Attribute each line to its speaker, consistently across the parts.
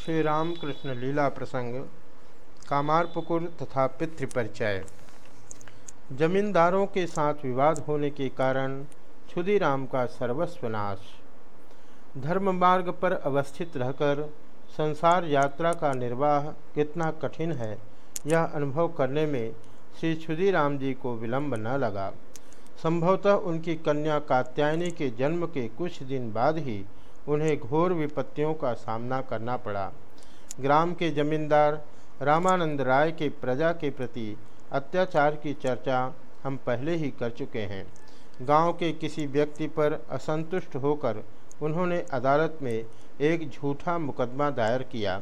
Speaker 1: श्री रामकृष्ण लीला प्रसंग, कामारपुकुर तथा पितृपरिचय। जमींदारों के साथ विवाद होने के कारण क्षुदीराम का सर्वस्व नाश। धर्म मार्ग पर अवस्थित रहकर संसार यात्रा का निर्वाह कितना कठिन है, यह अनुभव करने में श्री क्षुदीराम जी को विलंब न लगा। संभवतः उनकी कन्या कात्यायनी के जन्म के कुछ दिन बाद ही उन्हें घोर विपत्तियों का सामना करना पड़ा। ग्राम के जमींदार रामानंद राय के प्रजा के प्रति अत्याचार की चर्चा हम पहले ही कर चुके हैं। गाँव के किसी व्यक्ति पर असंतुष्ट होकर उन्होंने अदालत में एक झूठा मुकदमा दायर किया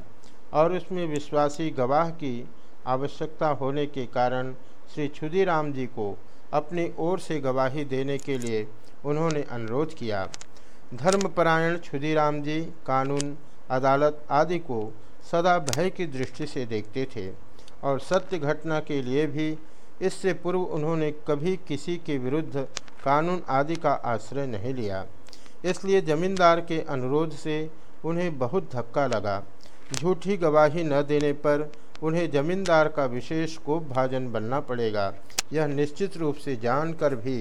Speaker 1: और उसमें विश्वासी गवाह की आवश्यकता होने के कारण श्री क्षुदीराम जी को अपनी ओर से गवाही देने के लिए उन्होंने अनुरोध किया। धर्मपरायण क्षुदीराम जी, कानून, अदालत आदि को सदा भय की दृष्टि से देखते थे और सत्य घटना के लिए भी इससे पूर्व उन्होंने कभी किसी के विरुद्ध कानून आदि का आश्रय नहीं लिया। इसलिए जमींदार के अनुरोध से उन्हें बहुत धक्का लगा। झूठी गवाही न देने पर उन्हें जमींदार का विशेष कोप भाजन बनना पड़ेगा। यह निश्चित रूप से जानकर भी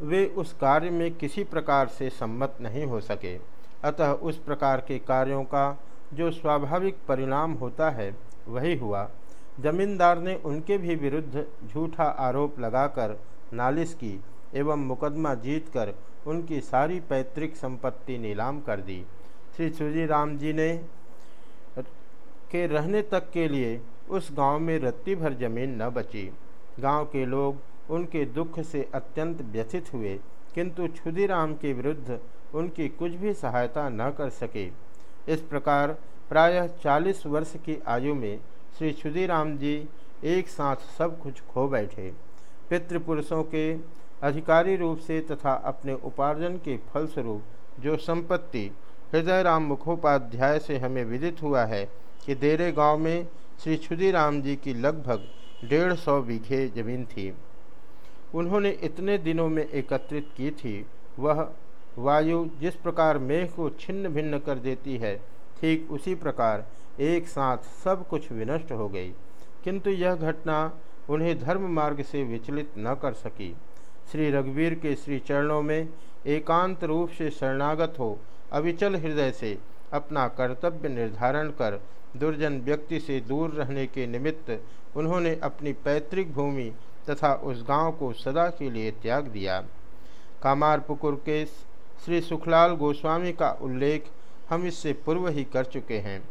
Speaker 1: वे उस कार्य में किसी प्रकार से सम्मत नहीं हो सके। अतः उस प्रकार के कार्यों का जो स्वाभाविक परिणाम होता है, वही हुआ। जमींदार ने उनके भी विरुद्ध झूठा आरोप लगाकर नालिश की एवं मुकदमा जीतकर उनकी सारी पैतृक संपत्ति नीलाम कर दी। श्री सुजी राम जी ने के रहने तक के लिए उस गाँव में रत्ती भर ज़मीन न बची। गाँव के लोग उनके दुख से अत्यंत व्यथित हुए, किंतु क्षुदीराम के विरुद्ध उनकी कुछ भी सहायता न कर सके। इस प्रकार प्रायः चालीस वर्ष की आयु में श्री क्षुदीराम जी एक साथ सब कुछ खो बैठे। पितृपुरुषों के अधिकारी रूप से तथा अपने उपार्जन के फलस्वरूप जो संपत्ति हृदय राम मुखोपाध्याय से हमें विदित हुआ है कि देरे गाँव में श्री क्षुदीराम जी की लगभग डेढ़ सौ बीघे ज़मीन थी। उन्होंने इतने दिनों में एकत्रित की थी। वह वायु जिस प्रकार मेघ को छिन्न भिन्न कर देती है, ठीक उसी प्रकार एक साथ सब कुछ विनष्ट हो गई। किंतु यह घटना उन्हें धर्म मार्ग से विचलित न कर सकी। श्री रघुवीर के श्री चरणों में एकांत रूप से शरणागत हो, अविचल हृदय से अपना कर्तव्य निर्धारण कर दुर्जन व्यक्ति से दूर रहने के निमित्त उन्होंने अपनी पैतृक भूमि तथा उस गाँव को सदा के लिए त्याग दिया। कामारपुकुर के श्री सुखलाल गोस्वामी का उल्लेख हम इससे पूर्व ही कर चुके हैं।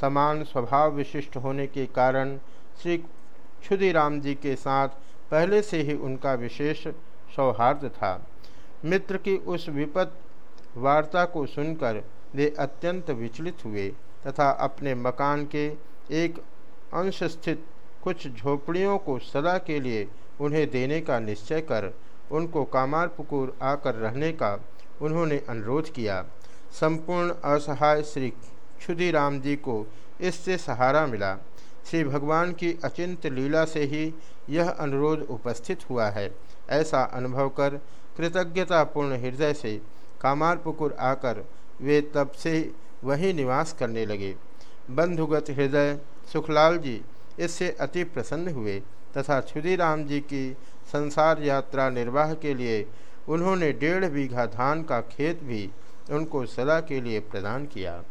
Speaker 1: समान स्वभाव विशिष्ट होने के कारण श्री क्षुदीराम जी के साथ पहले से ही उनका विशेष सौहार्द था। मित्र की उस विपद वार्ता को सुनकर वे अत्यंत विचलित हुए तथा अपने मकान के एक अंश स्थित कुछ झोपड़ियों को सदा के लिए उन्हें देने का निश्चय कर, उनको कामारपुकुर आकर रहने का उन्होंने अनुरोध किया। संपूर्ण असहाय श्री क्षुदीराम जी को इससे सहारा मिला। श्री भगवान की अचिंत लीला से ही यह अनुरोध उपस्थित हुआ है। ऐसा अनुभव कर कृतज्ञतापूर्ण हृदय से कामारपुकुर आकर वे तब से वहीं निवास करने लगे। बंधुगत हृदय सुखलाल जी इससे अति प्रसन्न हुए तथा क्षुदीराम जी की संसार यात्रा निर्वाह के लिए उन्होंने डेढ़ बीघा धान का खेत भी उनको सदा के लिए प्रदान किया।